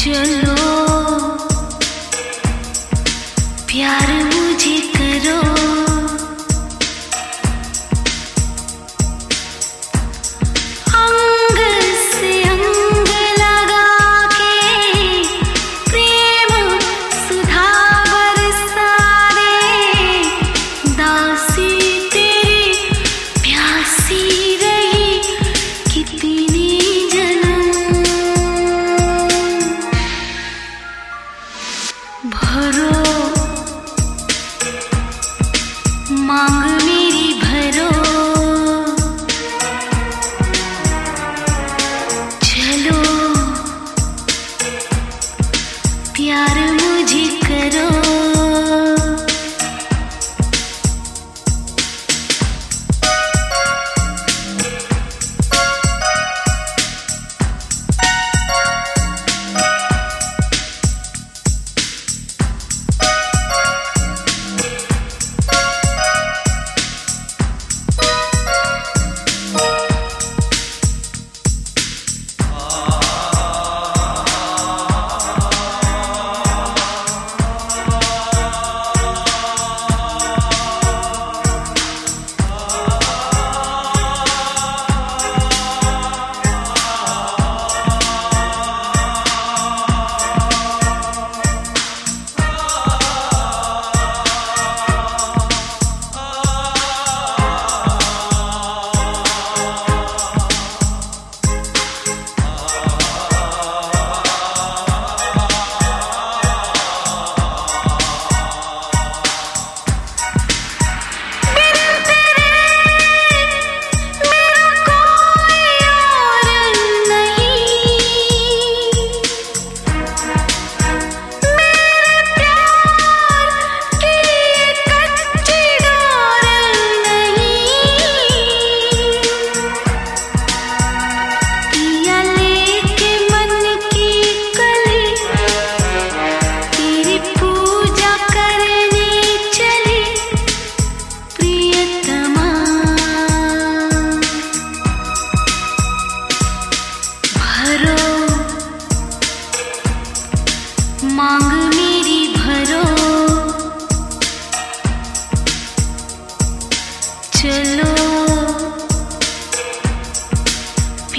चलो। प्यार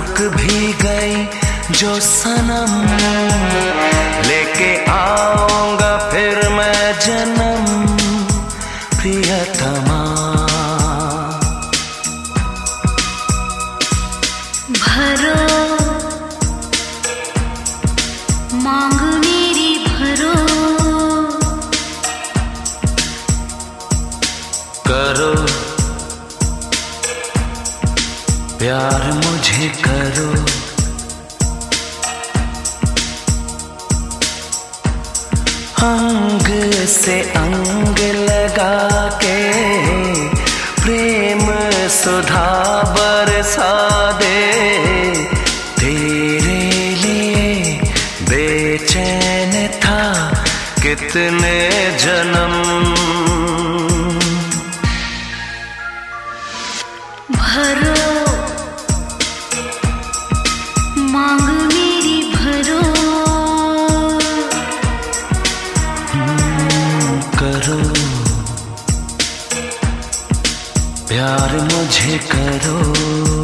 रुक भी गई जो सनम। लेके आऊँगा फिर मैं जन्म प्रियतमा। भरो प्यार मुझे करो। अंग से अंग लगा के प्रेम सुधा बरसा दे। तेरे लिए बेचैन था कितने जन्म। भरो प्यार मुझे करो।